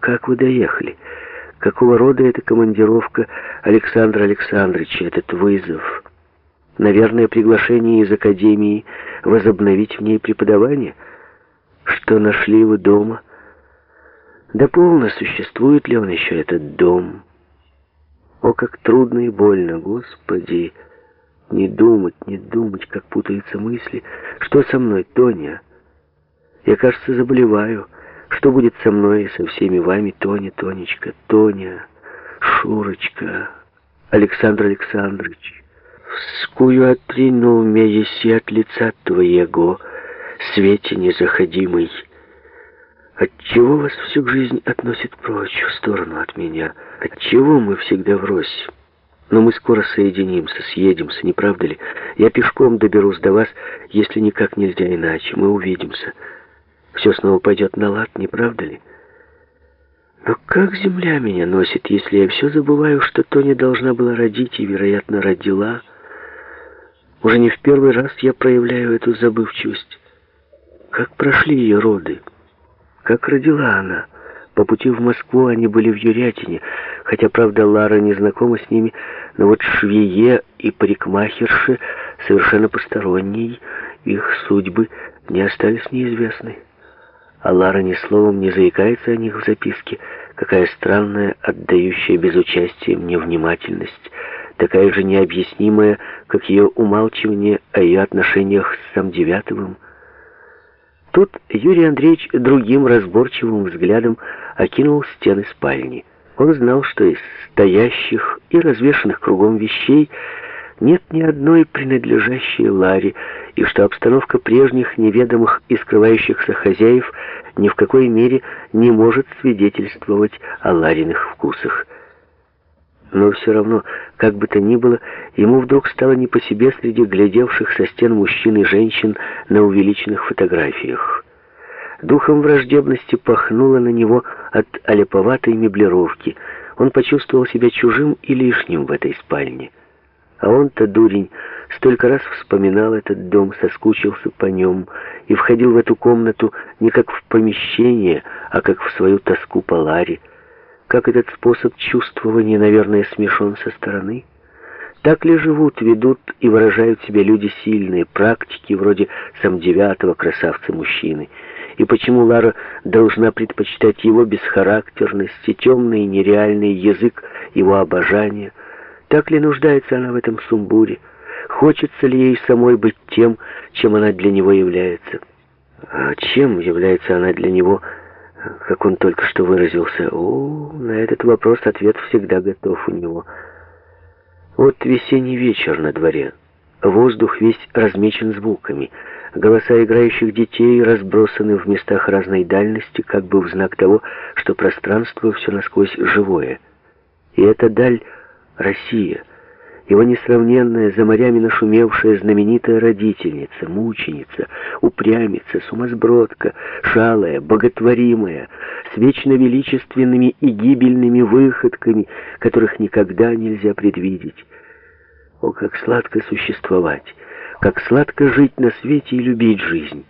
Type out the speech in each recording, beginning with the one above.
как вы доехали? Какого рода эта командировка Александра Александровича, этот вызов? Наверное, приглашение из академии возобновить в ней преподавание? Что нашли вы дома? Да полно, существует ли он еще, этот дом? О, как трудно и больно, Господи! Не думать, не думать, как путаются мысли. Что со мной, Тоня? Я, кажется, заболеваю. Что будет со мной и со всеми вами, Тоня, Тонечка, Тоня, Шурочка, Александр Александрович? Вскую отринул меня еси от лица твоего, свете незаходимый. Отчего вас всю жизнь относит прочь, в сторону от меня? Отчего мы всегда врозь? Но мы скоро соединимся, съедемся, не правда ли? Я пешком доберусь до вас, если никак нельзя иначе. Мы увидимся. Все снова пойдет на лад, не правда ли? Но как земля меня носит, если я все забываю, что Тоня должна была родить и, вероятно, родила? Уже не в первый раз я проявляю эту забывчивость. Как прошли ее роды? Как родила она? По пути в Москву они были в Юрятине, хотя, правда, Лара не знакома с ними, но вот швее и парикмахерши совершенно посторонние, их судьбы не остались неизвестны. А Лара ни словом не заикается о них в записке. Какая странная, отдающая безучастием невнимательность, такая же необъяснимая, как ее умалчивание о ее отношениях с сам Девятовым. Тут Юрий Андреевич другим разборчивым взглядом окинул стены спальни. Он знал, что из стоящих и развешанных кругом вещей нет ни одной принадлежащей Ларе, и что обстановка прежних неведомых и скрывающихся хозяев ни в какой мере не может свидетельствовать о Лариных вкусах. Но все равно, как бы то ни было, ему вдруг стало не по себе среди глядевших со стен мужчин и женщин на увеличенных фотографиях. Духом враждебности пахнуло на него от олеповатой меблировки. Он почувствовал себя чужим и лишним в этой спальне. А он-то, дурень, столько раз вспоминал этот дом, соскучился по нем и входил в эту комнату не как в помещение, а как в свою тоску по Ларе. Как этот способ чувствования, наверное, смешон со стороны? Так ли живут, ведут и выражают себя люди сильные, практики вроде сам девятого красавца-мужчины? И почему Лара должна предпочитать его бесхарактерность и темный нереальный язык его обожания? Так ли нуждается она в этом сумбуре? Хочется ли ей самой быть тем, чем она для него является? А чем является она для него, как он только что выразился? О, на этот вопрос ответ всегда готов у него. Вот весенний вечер на дворе. Воздух весь размечен звуками. Голоса играющих детей разбросаны в местах разной дальности, как бы в знак того, что пространство все насквозь живое. И эта даль — Россия — его несравненная, за морями нашумевшая знаменитая родительница, мученица, упрямица, сумасбродка, шалая, боготворимая, с вечно величественными и гибельными выходками, которых никогда нельзя предвидеть. О, как сладко существовать! Как сладко жить на свете и любить жизнь!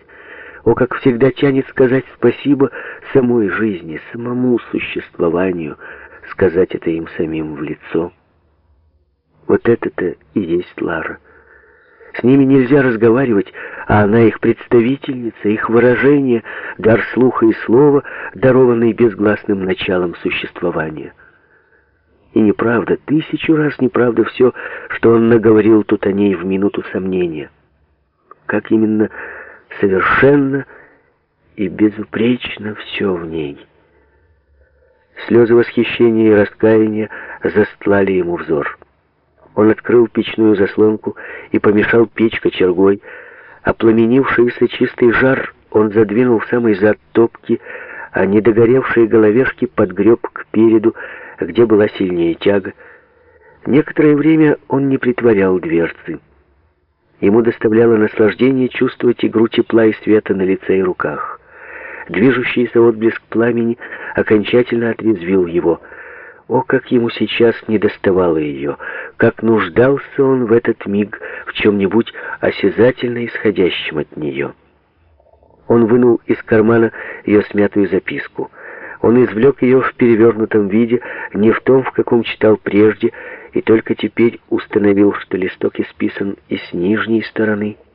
О, как всегда тянет сказать спасибо самой жизни, самому существованию, сказать это им самим в лицо. Вот это-то и есть Лара. С ними нельзя разговаривать, а она их представительница, их выражение, дар слуха и слова, дарованный безгласным началом существования. И неправда, тысячу раз неправда все, что он наговорил тут о ней в минуту сомнения. Как именно совершенно и безупречно все в ней. Слезы восхищения и раскаяния застлали ему взор. Он открыл печную заслонку и помешал печь кочергой. Опламенившийся чистый жар он задвинул в самый зад топки, а недогоревшие головешки подгреб к переду, где была сильнее тяга. Некоторое время он не притворял дверцы. Ему доставляло наслаждение чувствовать игру тепла и света на лице и руках. Движущийся отблеск пламени окончательно отрезвил его — о, как ему сейчас не доставало ее, как нуждался он в этот миг в чем-нибудь осязательно исходящем от нее. Он вынул из кармана ее смятую записку. Он извлек ее в перевернутом виде, не в том, в каком читал прежде, и только теперь установил, что листок исписан и с нижней стороны —